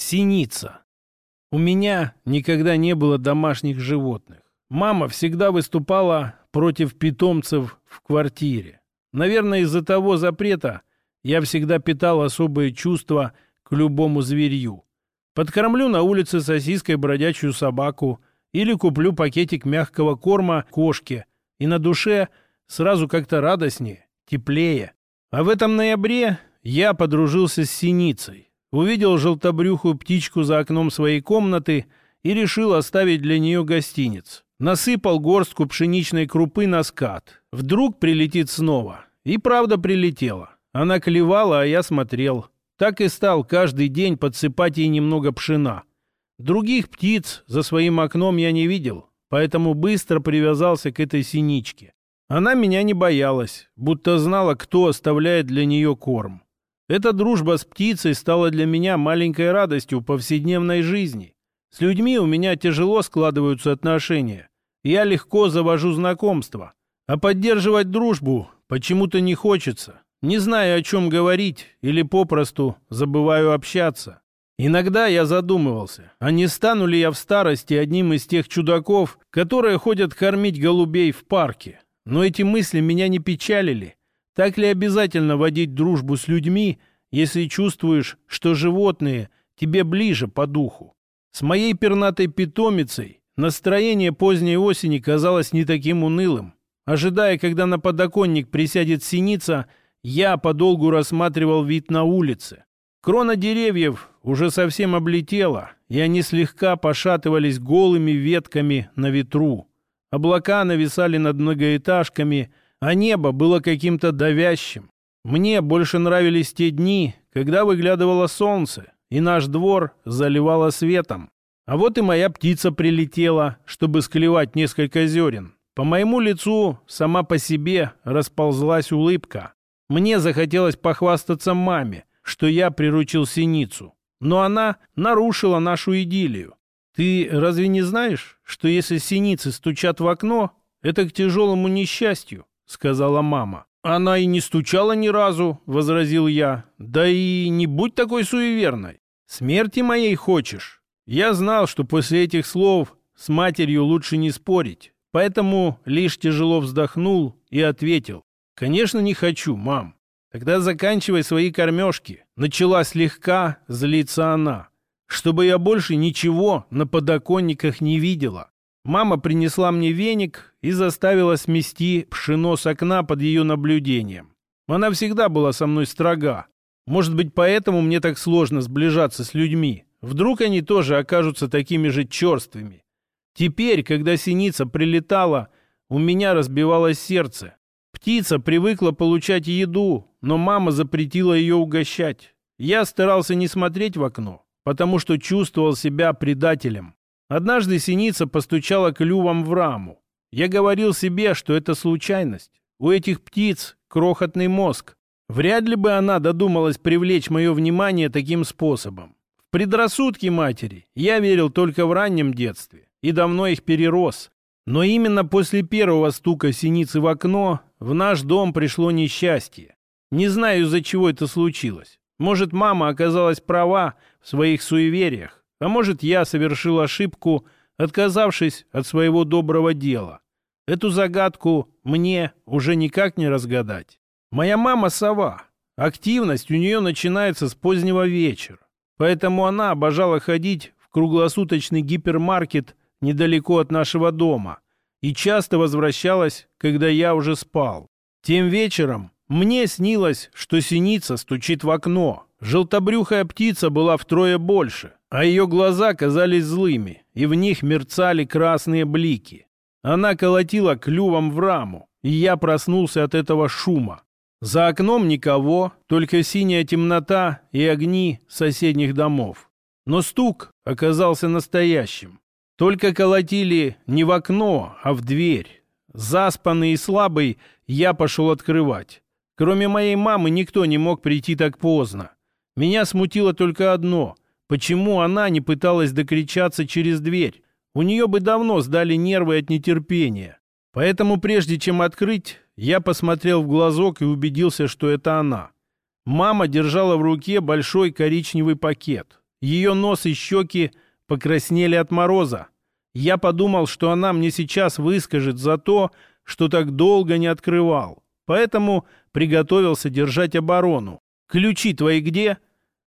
Синица. У меня никогда не было домашних животных. Мама всегда выступала против питомцев в квартире. Наверное, из-за того запрета я всегда питал особые чувства к любому зверью. Подкормлю на улице сосиской бродячую собаку или куплю пакетик мягкого корма кошке, и на душе сразу как-то радостнее, теплее. А в этом ноябре я подружился с синицей увидел желтобрюхую птичку за окном своей комнаты и решил оставить для нее гостиниц. Насыпал горстку пшеничной крупы на скат. Вдруг прилетит снова. И правда прилетела. Она клевала, а я смотрел. Так и стал каждый день подсыпать ей немного пшена. Других птиц за своим окном я не видел, поэтому быстро привязался к этой синичке. Она меня не боялась, будто знала, кто оставляет для нее корм. Эта дружба с птицей стала для меня маленькой радостью повседневной жизни. С людьми у меня тяжело складываются отношения. Я легко завожу знакомства. А поддерживать дружбу почему-то не хочется. Не знаю, о чем говорить, или попросту забываю общаться. Иногда я задумывался, а не стану ли я в старости одним из тех чудаков, которые ходят кормить голубей в парке. Но эти мысли меня не печалили. Так ли обязательно водить дружбу с людьми, если чувствуешь, что животные тебе ближе по духу? С моей пернатой питомицей настроение поздней осени казалось не таким унылым. Ожидая, когда на подоконник присядет синица, я подолгу рассматривал вид на улице. Крона деревьев уже совсем облетела, и они слегка пошатывались голыми ветками на ветру. Облака нависали над многоэтажками – а небо было каким-то давящим. Мне больше нравились те дни, когда выглядывало солнце, и наш двор заливало светом. А вот и моя птица прилетела, чтобы склевать несколько зерен. По моему лицу сама по себе расползлась улыбка. Мне захотелось похвастаться маме, что я приручил синицу. Но она нарушила нашу идиллию. Ты разве не знаешь, что если синицы стучат в окно, это к тяжелому несчастью? Сказала мама. «Она и не стучала ни разу», — возразил я. «Да и не будь такой суеверной. Смерти моей хочешь?» Я знал, что после этих слов с матерью лучше не спорить, поэтому лишь тяжело вздохнул и ответил. «Конечно, не хочу, мам. Тогда заканчивай свои кормежки». Начала слегка злиться она. «Чтобы я больше ничего на подоконниках не видела. Мама принесла мне веник и заставила смести пшено с окна под ее наблюдением. Она всегда была со мной строга. Может быть, поэтому мне так сложно сближаться с людьми. Вдруг они тоже окажутся такими же черствыми. Теперь, когда синица прилетала, у меня разбивалось сердце. Птица привыкла получать еду, но мама запретила ее угощать. Я старался не смотреть в окно, потому что чувствовал себя предателем. Однажды синица постучала клювом в раму. Я говорил себе, что это случайность. У этих птиц крохотный мозг. Вряд ли бы она додумалась привлечь мое внимание таким способом. В предрассудки матери я верил только в раннем детстве и давно их перерос. Но именно после первого стука синицы в окно в наш дом пришло несчастье. Не знаю, из-за чего это случилось. Может, мама оказалась права в своих суевериях. А может, я совершил ошибку, отказавшись от своего доброго дела. Эту загадку мне уже никак не разгадать. Моя мама сова. Активность у нее начинается с позднего вечера. Поэтому она обожала ходить в круглосуточный гипермаркет недалеко от нашего дома и часто возвращалась, когда я уже спал. Тем вечером мне снилось, что синица стучит в окно. Желтобрюхая птица была втрое больше а ее глаза казались злыми, и в них мерцали красные блики. Она колотила клювом в раму, и я проснулся от этого шума. За окном никого, только синяя темнота и огни соседних домов. Но стук оказался настоящим. Только колотили не в окно, а в дверь. Заспанный и слабый, я пошел открывать. Кроме моей мамы никто не мог прийти так поздно. Меня смутило только одно — Почему она не пыталась докричаться через дверь? У нее бы давно сдали нервы от нетерпения. Поэтому прежде чем открыть, я посмотрел в глазок и убедился, что это она. Мама держала в руке большой коричневый пакет. Ее нос и щеки покраснели от мороза. Я подумал, что она мне сейчас выскажет за то, что так долго не открывал. Поэтому приготовился держать оборону. «Ключи твои где?»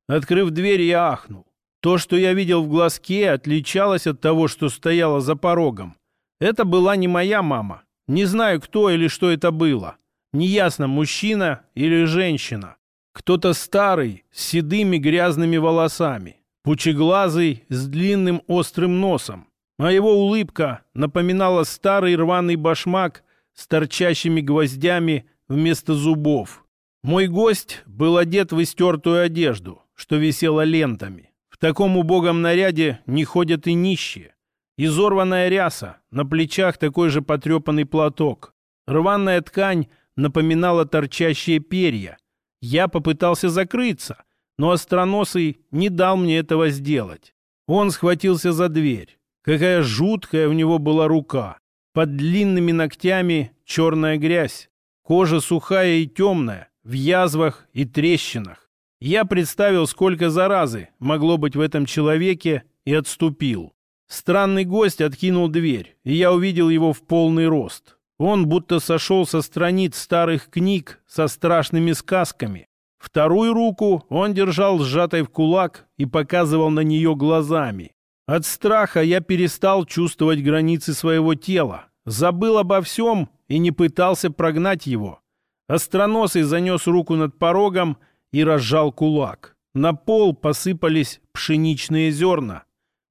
Открыв дверь, я ахнул. То, что я видел в глазке, отличалось от того, что стояло за порогом. Это была не моя мама. Не знаю, кто или что это было. Неясно, мужчина или женщина. Кто-то старый, с седыми грязными волосами. Пучеглазый, с длинным острым носом. А его улыбка напоминала старый рваный башмак с торчащими гвоздями вместо зубов. Мой гость был одет в истертую одежду, что висела лентами. Таком убогом наряде не ходят и нищие. Изорванная ряса, на плечах такой же потрепанный платок. Рваная ткань напоминала торчащие перья. Я попытался закрыться, но остроносый не дал мне этого сделать. Он схватился за дверь. Какая жуткая у него была рука. Под длинными ногтями черная грязь. Кожа сухая и темная, в язвах и трещинах. Я представил, сколько заразы могло быть в этом человеке, и отступил. Странный гость откинул дверь, и я увидел его в полный рост. Он будто сошел со страниц старых книг со страшными сказками. Вторую руку он держал сжатой в кулак и показывал на нее глазами. От страха я перестал чувствовать границы своего тела, забыл обо всем и не пытался прогнать его. Остроносый занес руку над порогом и разжал кулак. На пол посыпались пшеничные зерна.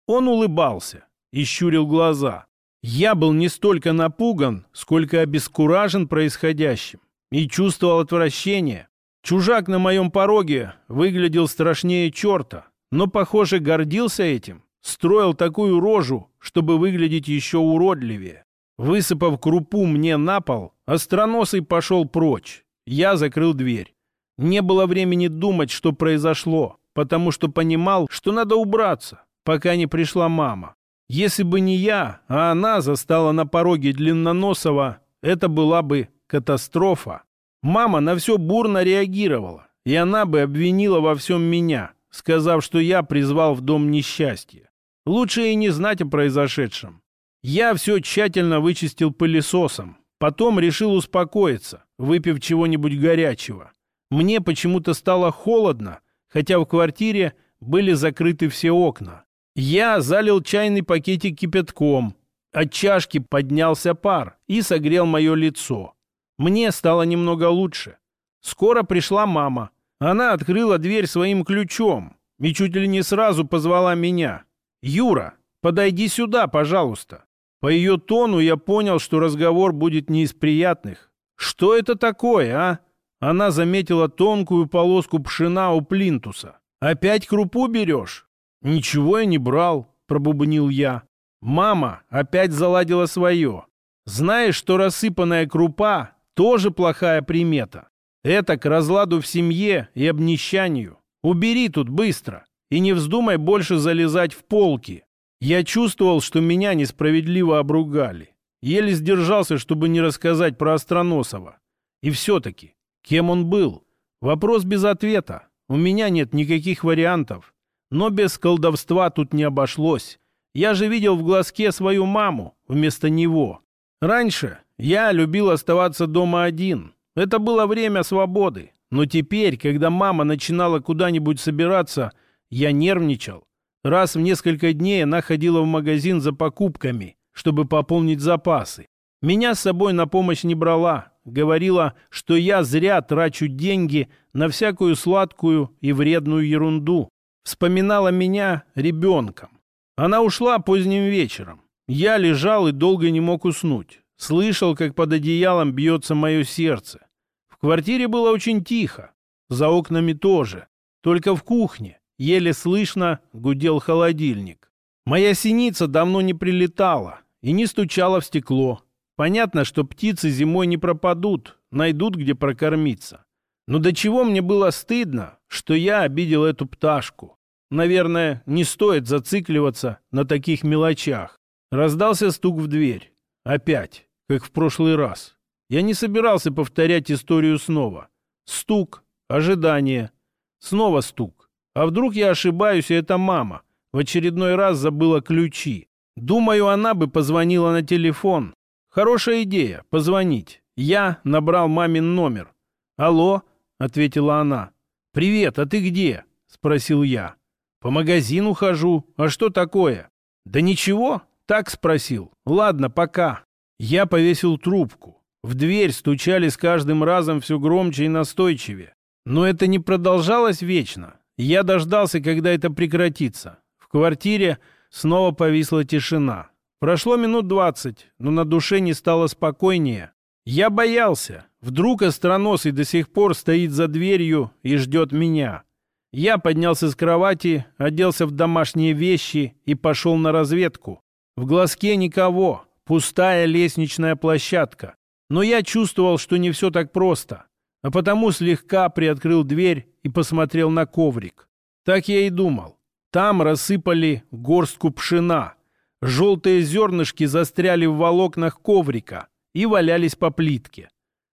Он улыбался и щурил глаза. Я был не столько напуган, сколько обескуражен происходящим и чувствовал отвращение. Чужак на моем пороге выглядел страшнее черта, но, похоже, гордился этим, строил такую рожу, чтобы выглядеть еще уродливее. Высыпав крупу мне на пол, остроносый пошел прочь. Я закрыл дверь. Не было времени думать, что произошло, потому что понимал, что надо убраться, пока не пришла мама. Если бы не я, а она застала на пороге длинноносого, это была бы катастрофа. Мама на все бурно реагировала, и она бы обвинила во всем меня, сказав, что я призвал в дом несчастье. Лучше и не знать о произошедшем. Я все тщательно вычистил пылесосом. Потом решил успокоиться, выпив чего-нибудь горячего. Мне почему-то стало холодно, хотя в квартире были закрыты все окна. Я залил чайный пакетик кипятком. От чашки поднялся пар и согрел мое лицо. Мне стало немного лучше. Скоро пришла мама. Она открыла дверь своим ключом и чуть ли не сразу позвала меня. «Юра, подойди сюда, пожалуйста». По ее тону я понял, что разговор будет не из приятных. «Что это такое, а?» Она заметила тонкую полоску пшена у плинтуса. «Опять крупу берешь?» «Ничего я не брал», — пробубнил я. «Мама опять заладила свое. Знаешь, что рассыпанная крупа тоже плохая примета. Это к разладу в семье и обнищанию. Убери тут быстро и не вздумай больше залезать в полки. Я чувствовал, что меня несправедливо обругали. Еле сдержался, чтобы не рассказать про Остроносова. И все-таки, кем он был? Вопрос без ответа. У меня нет никаких вариантов. Но без колдовства тут не обошлось. Я же видел в глазке свою маму вместо него. Раньше я любил оставаться дома один. Это было время свободы. Но теперь, когда мама начинала куда-нибудь собираться, я нервничал. Раз в несколько дней она ходила в магазин за покупками, чтобы пополнить запасы. Меня с собой на помощь не брала. Говорила, что я зря трачу деньги на всякую сладкую и вредную ерунду. Вспоминала меня ребенком. Она ушла поздним вечером. Я лежал и долго не мог уснуть. Слышал, как под одеялом бьется мое сердце. В квартире было очень тихо. За окнами тоже. Только в кухне Еле слышно гудел холодильник. Моя синица давно не прилетала и не стучала в стекло. Понятно, что птицы зимой не пропадут, найдут где прокормиться. Но до чего мне было стыдно, что я обидел эту пташку. Наверное, не стоит зацикливаться на таких мелочах. Раздался стук в дверь. Опять, как в прошлый раз. Я не собирался повторять историю снова. Стук, ожидание, снова стук. А вдруг я ошибаюсь, и это мама в очередной раз забыла ключи. Думаю, она бы позвонила на телефон. Хорошая идея — позвонить. Я набрал мамин номер. «Алло», — ответила она. «Привет, а ты где?» — спросил я. «По магазину хожу. А что такое?» «Да ничего», — так спросил. «Ладно, пока». Я повесил трубку. В дверь стучали с каждым разом все громче и настойчивее. Но это не продолжалось вечно. Я дождался, когда это прекратится. В квартире снова повисла тишина. Прошло минут двадцать, но на душе не стало спокойнее. Я боялся. Вдруг остроносый до сих пор стоит за дверью и ждет меня. Я поднялся с кровати, оделся в домашние вещи и пошел на разведку. В глазке никого, пустая лестничная площадка. Но я чувствовал, что не все так просто, а потому слегка приоткрыл дверь и посмотрел на коврик. Так я и думал. Там рассыпали горстку пшена. Желтые зернышки застряли в волокнах коврика и валялись по плитке.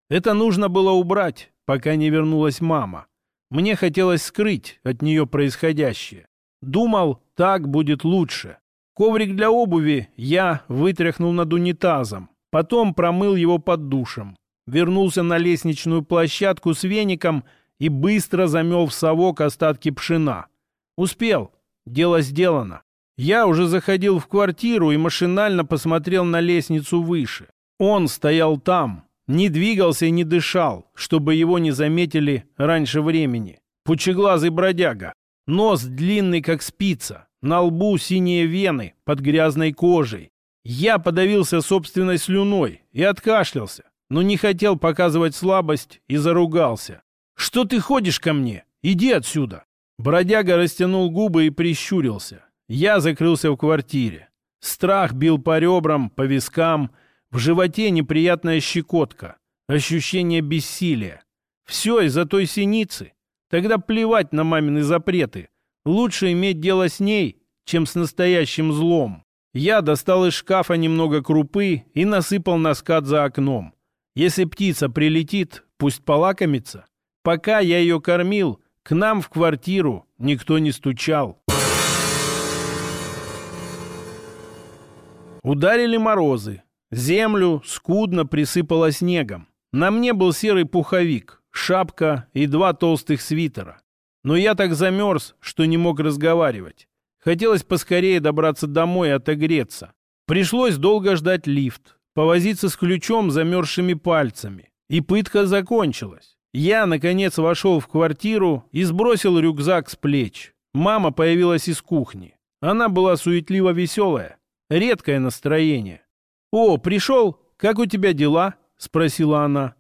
Это нужно было убрать, пока не вернулась мама. Мне хотелось скрыть от нее происходящее. Думал, так будет лучше. Коврик для обуви я вытряхнул над унитазом. Потом промыл его под душем. Вернулся на лестничную площадку с веником и быстро замел в совок остатки пшена. Успел. Дело сделано. Я уже заходил в квартиру и машинально посмотрел на лестницу выше. Он стоял там, не двигался и не дышал, чтобы его не заметили раньше времени. Пучеглазый бродяга. Нос длинный, как спица. На лбу синие вены под грязной кожей. Я подавился собственной слюной и откашлялся, но не хотел показывать слабость и заругался. «Что ты ходишь ко мне? Иди отсюда!» Бродяга растянул губы и прищурился. Я закрылся в квартире. Страх бил по ребрам, по вискам, в животе неприятная щекотка, ощущение бессилия. Все из-за той синицы. Тогда плевать на мамины запреты. Лучше иметь дело с ней, чем с настоящим злом. Я достал из шкафа немного крупы и насыпал на скат за окном. Если птица прилетит, пусть полакомится. Пока я ее кормил, к нам в квартиру никто не стучал. Ударили морозы. Землю скудно присыпало снегом. На мне был серый пуховик, шапка и два толстых свитера. Но я так замерз, что не мог разговаривать. Хотелось поскорее добраться домой и отогреться. Пришлось долго ждать лифт, повозиться с ключом замерзшими пальцами. И пытка закончилась. Я, наконец, вошел в квартиру и сбросил рюкзак с плеч. Мама появилась из кухни. Она была суетливо веселая. Редкое настроение. «О, пришел? Как у тебя дела?» — спросила она.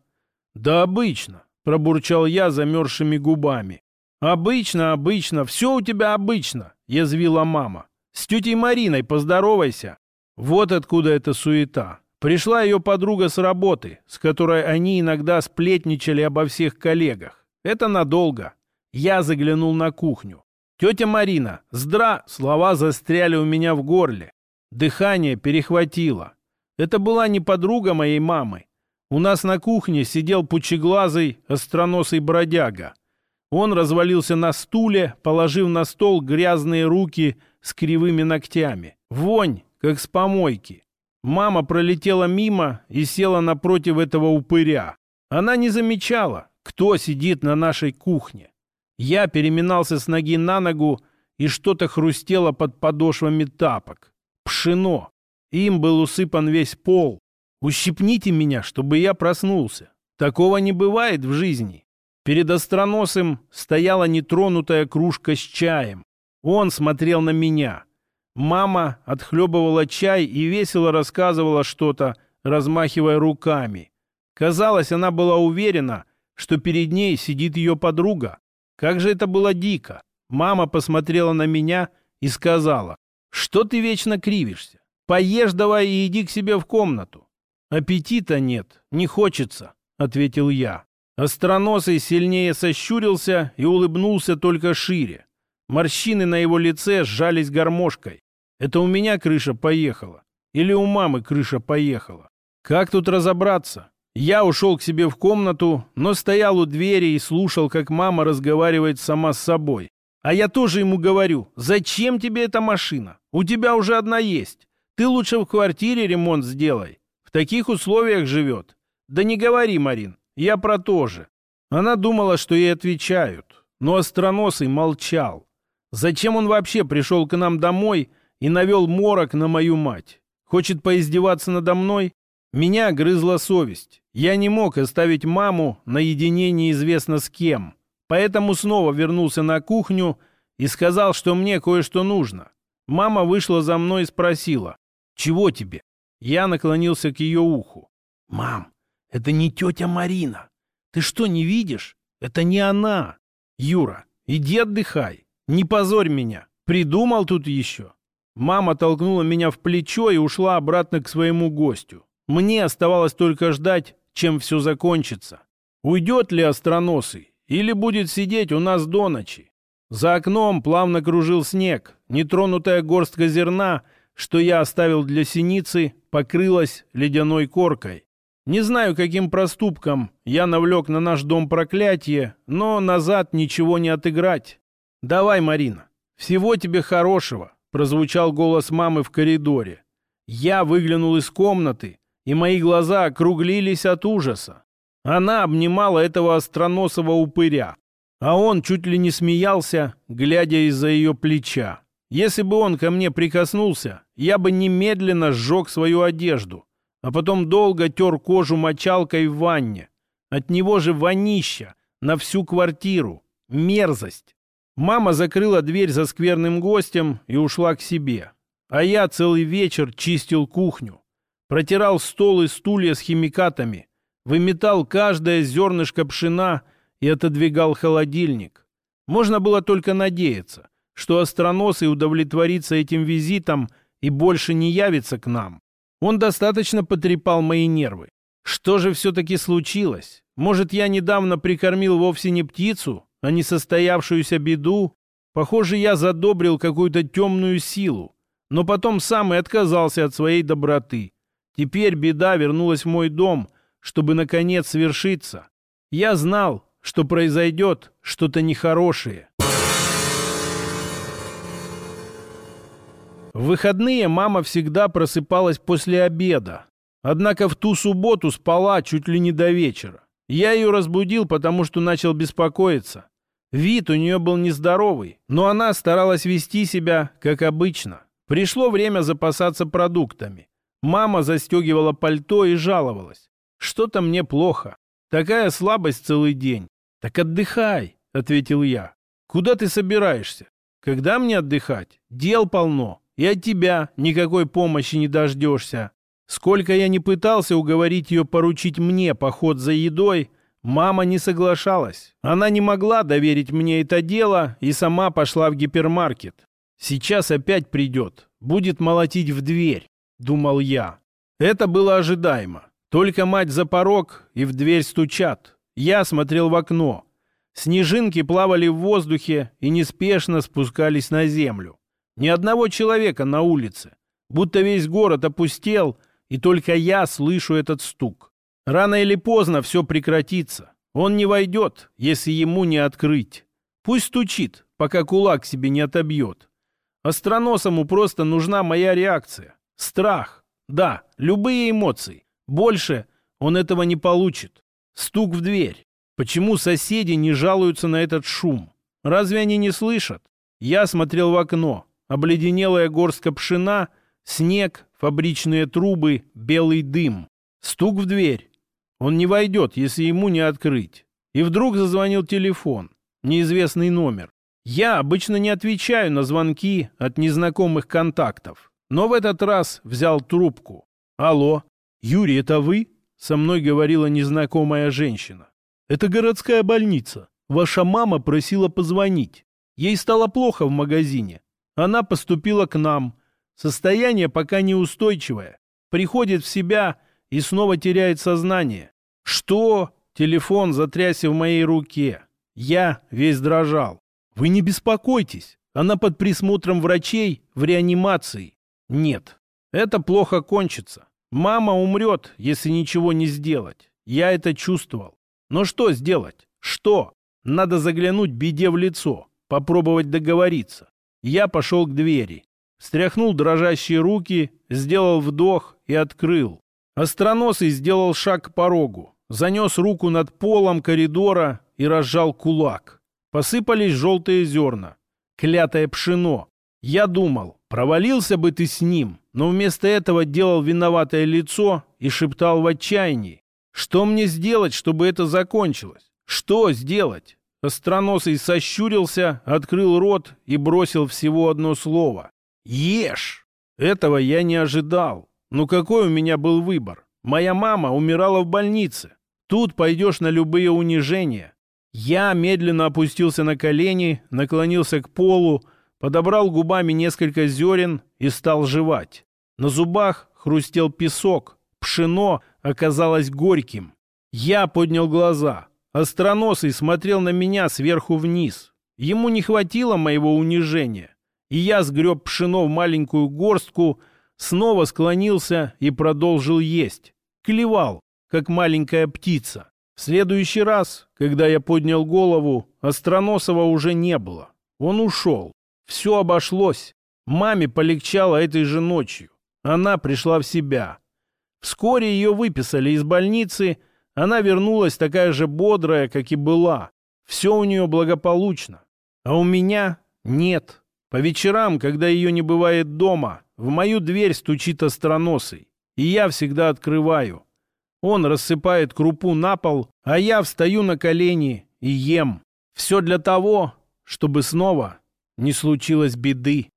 «Да обычно», — пробурчал я замерзшими губами. «Обычно, обычно, все у тебя обычно», — язвила мама. «С тетей Мариной поздоровайся». Вот откуда эта суета. Пришла ее подруга с работы, с которой они иногда сплетничали обо всех коллегах. Это надолго. Я заглянул на кухню. «Тетя Марина, здра!» Слова застряли у меня в горле. Дыхание перехватило. Это была не подруга моей мамы. У нас на кухне сидел пучеглазый, остроносый бродяга. Он развалился на стуле, положив на стол грязные руки с кривыми ногтями. Вонь, как с помойки. Мама пролетела мимо и села напротив этого упыря. Она не замечала, кто сидит на нашей кухне. Я переминался с ноги на ногу, и что-то хрустело под подошвами тапок. Пшено. Им был усыпан весь пол. Ущипните меня, чтобы я проснулся. Такого не бывает в жизни. Перед остроносым стояла нетронутая кружка с чаем. Он смотрел на меня. Мама отхлебывала чай и весело рассказывала что-то, размахивая руками. Казалось, она была уверена, что перед ней сидит ее подруга. Как же это было дико. Мама посмотрела на меня и сказала, «Что ты вечно кривишься? Поешь давай и иди к себе в комнату. Аппетита нет, не хочется, ответил я. Остроносый сильнее сощурился и улыбнулся только шире. Морщины на его лице сжались гармошкой. Это у меня крыша поехала. Или у мамы крыша поехала. Как тут разобраться? Я ушел к себе в комнату, но стоял у двери и слушал, как мама разговаривает сама с собой. А я тоже ему говорю, зачем тебе эта машина? У тебя уже одна есть. Ты лучше в квартире ремонт сделай. В таких условиях живет. Да не говори, Марин, я про то же. Она думала, что ей отвечают, но остроносый молчал. Зачем он вообще пришел к нам домой и навел морок на мою мать? Хочет поиздеваться надо мной? Меня грызла совесть. Я не мог оставить маму наедине неизвестно с кем. Поэтому снова вернулся на кухню и сказал, что мне кое-что нужно. Мама вышла за мной и спросила, «Чего тебе?» Я наклонился к ее уху. «Мам, это не тетя Марина. Ты что, не видишь? Это не она. Юра, иди отдыхай. Не позорь меня. Придумал тут еще». Мама толкнула меня в плечо и ушла обратно к своему гостю. Мне оставалось только ждать, чем все закончится. Уйдет ли остроносый или будет сидеть у нас до ночи? За окном плавно кружил снег. Нетронутая горстка зерна, что я оставил для синицы, покрылась ледяной коркой. Не знаю, каким проступком я навлек на наш дом проклятие, но назад ничего не отыграть. «Давай, Марина, всего тебе хорошего», — прозвучал голос мамы в коридоре. Я выглянул из комнаты, и мои глаза округлились от ужаса. Она обнимала этого остроносого упыря, а он чуть ли не смеялся, глядя из-за ее плеча. Если бы он ко мне прикоснулся, я бы немедленно сжег свою одежду, а потом долго тер кожу мочалкой в ванне. От него же вонища на всю квартиру. Мерзость. Мама закрыла дверь за скверным гостем и ушла к себе. А я целый вечер чистил кухню. Протирал стол и стулья с химикатами, выметал каждое зернышко пшена и отодвигал холодильник. Можно было только надеяться, что остроносый удовлетворится этим визитом и больше не явится к нам. Он достаточно потрепал мои нервы. Что же все-таки случилось? Может, я недавно прикормил вовсе не птицу, а не состоявшуюся беду? Похоже, я задобрил какую-то темную силу, но потом сам и отказался от своей доброты. Теперь беда вернулась в мой дом, чтобы, наконец, свершиться. Я знал, что произойдет что-то нехорошее. В выходные мама всегда просыпалась после обеда. Однако в ту субботу спала чуть ли не до вечера. Я ее разбудил, потому что начал беспокоиться. Вид у нее был нездоровый, но она старалась вести себя, как обычно. Пришло время запасаться продуктами. Мама застегивала пальто и жаловалась. Что-то мне плохо. Такая слабость целый день. Так отдыхай, ответил я. Куда ты собираешься? Когда мне отдыхать? Дел полно. И от тебя никакой помощи не дождешься. Сколько я не пытался уговорить ее поручить мне поход за едой, мама не соглашалась. Она не могла доверить мне это дело и сама пошла в гипермаркет. Сейчас опять придет, будет молотить в дверь. — думал я. Это было ожидаемо. Только мать за порог, и в дверь стучат. Я смотрел в окно. Снежинки плавали в воздухе и неспешно спускались на землю. Ни одного человека на улице. Будто весь город опустел, и только я слышу этот стук. Рано или поздно все прекратится. Он не войдет, если ему не открыть. Пусть стучит, пока кулак себе не отобьет. Остроносому просто нужна моя реакция. Страх. Да, любые эмоции. Больше он этого не получит. Стук в дверь. Почему соседи не жалуются на этот шум? Разве они не слышат? Я смотрел в окно. Обледенелая горстка пшена, снег, фабричные трубы, белый дым. Стук в дверь. Он не войдет, если ему не открыть. И вдруг зазвонил телефон. Неизвестный номер. Я обычно не отвечаю на звонки от незнакомых контактов. Но в этот раз взял трубку. «Алло, Юрий, это вы?» Со мной говорила незнакомая женщина. «Это городская больница. Ваша мама просила позвонить. Ей стало плохо в магазине. Она поступила к нам. Состояние пока неустойчивое. Приходит в себя и снова теряет сознание. Что? Телефон затрясся в моей руке. Я весь дрожал. Вы не беспокойтесь. Она под присмотром врачей в реанимации. Нет, это плохо кончится. Мама умрет, если ничего не сделать. Я это чувствовал. Но что сделать? Что? Надо заглянуть беде в лицо. попробовать договориться. Я пошел к двери. Стряхнул дрожащие руки, сделал вдох и открыл. Остроносый сделал шаг к порогу, занес руку над полом коридора и разжал кулак. Посыпались желтые зерна. Клятое пшено. Я думал, провалился бы ты с ним, но вместо этого делал виноватое лицо и шептал в отчаянии. Что мне сделать, чтобы это закончилось? Что сделать? Остроносый сощурился, открыл рот и бросил всего одно слово. «Ешь!» Этого я не ожидал. Ну какой у меня был выбор? Моя мама умирала в больнице. Тут пойдешь на любые унижения. Я медленно опустился на колени, наклонился к полу, подобрал губами несколько зерен и стал жевать. На зубах хрустел песок, пшено оказалось горьким. Я поднял глаза. Остроносый смотрел на меня сверху вниз. Ему не хватило моего унижения. И я сгреб пшено в маленькую горстку, снова склонился и продолжил есть. Клевал, как маленькая птица. В следующий раз, когда я поднял голову, Остроносова уже не было. Он ушел. Все обошлось. Маме полегчало этой же ночью. Она пришла в себя. Вскоре ее выписали из больницы. Она вернулась такая же бодрая, как и была. Все у нее благополучно. А у меня нет. По вечерам, когда ее не бывает дома, в мою дверь стучит остроносый. И я всегда открываю. Он рассыпает крупу на пол, а я встаю на колени и ем. Все для того, чтобы снова не случилось беды.